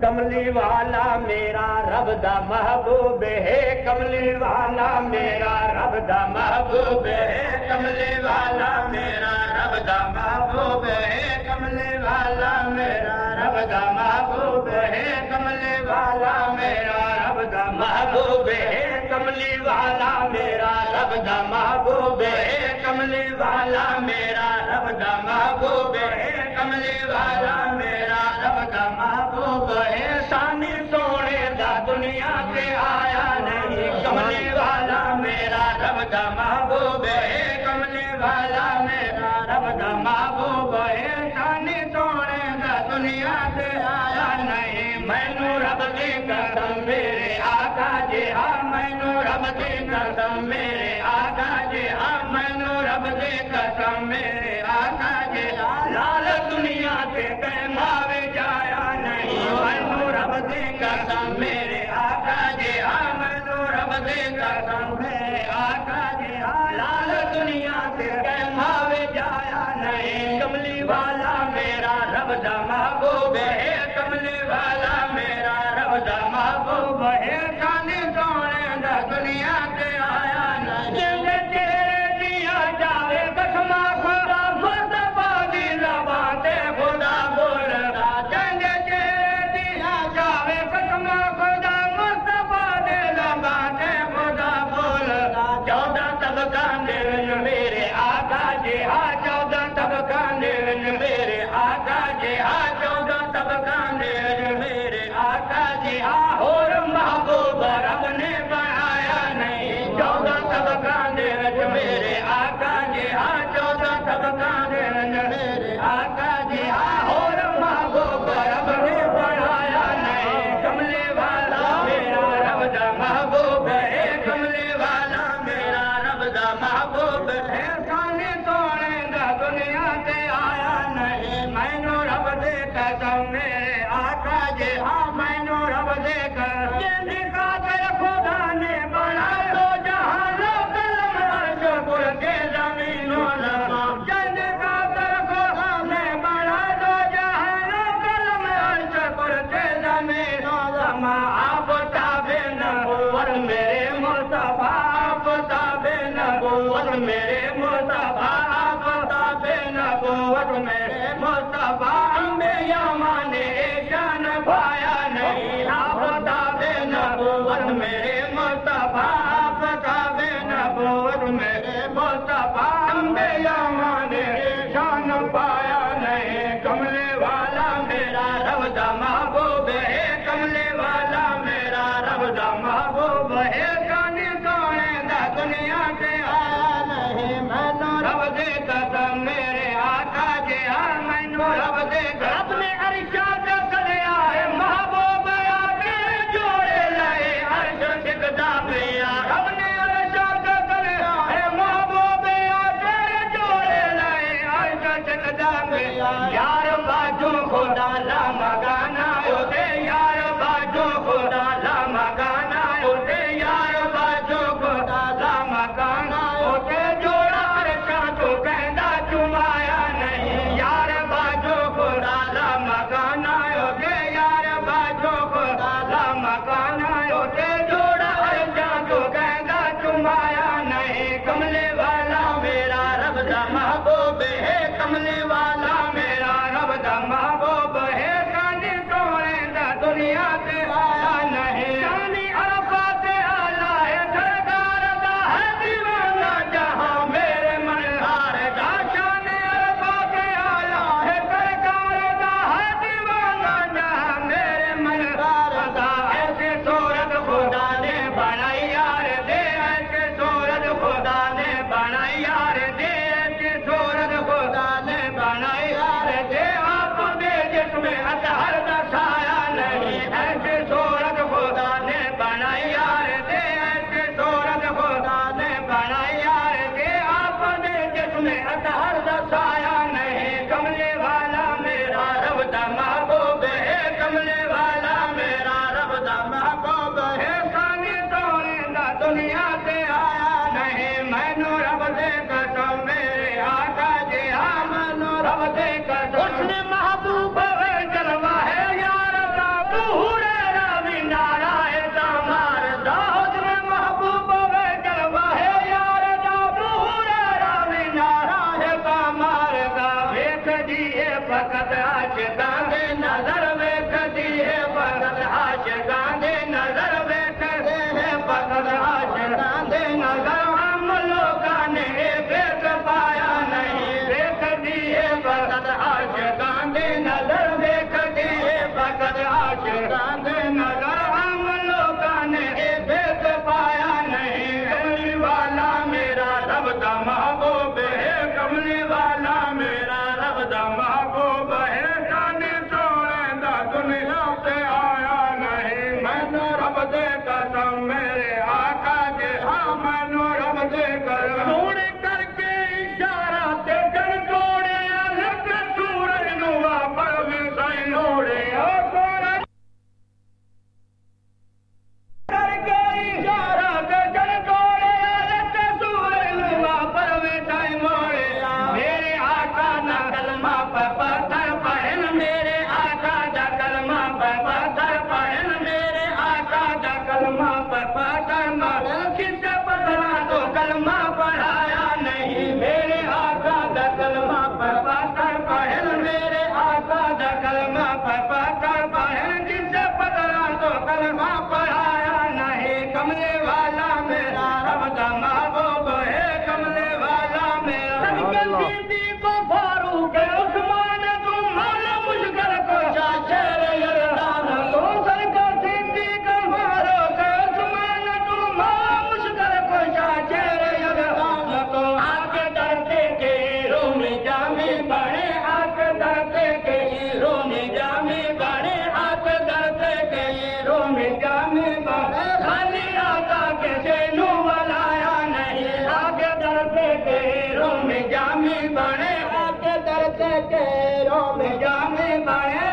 کملی والا میرا رب دا محبوب ہے کملی والا میرا رب دا محبوب ہے۔ کملی والا میرا رب دا محبوب ہے کملی والا میرا رب دا محبوب ہے۔ کملی والا میرا رب دا محبوب ہے کملی والا میرا رب دا محبوب ہے۔ کملی والا میرا رب دا محبوب ہے کملی والا دنیا پہ آیا نہیں کملے والا میرا رب کا محبوب ہے۔ کملے والا میرا رب کا محبوب ہے۔ شانی توڑے گا دنیا سے آیا نہیں۔ میں نو رب کی قدم میرے آقا جی ہاں میں نو رب کی قدم میرے والا میرا رب دا محبوب ہے کملی والا میرا رب دا محبوب ہے جانے سونے دا دنیا پر میرے مصطفیٰ انبیاء مانے شان پایا نہیں۔ آفتا بے نبوت میرے مصطفیٰ آفتا بے نبوت میرے مصطفیٰ انبیاء مانے شان پایا نہیں۔ کملے والا میرا رب دماغو بے کملے دے گا دے قسم میرے جامی بڑے کے درد کے رو میں جامی بڑے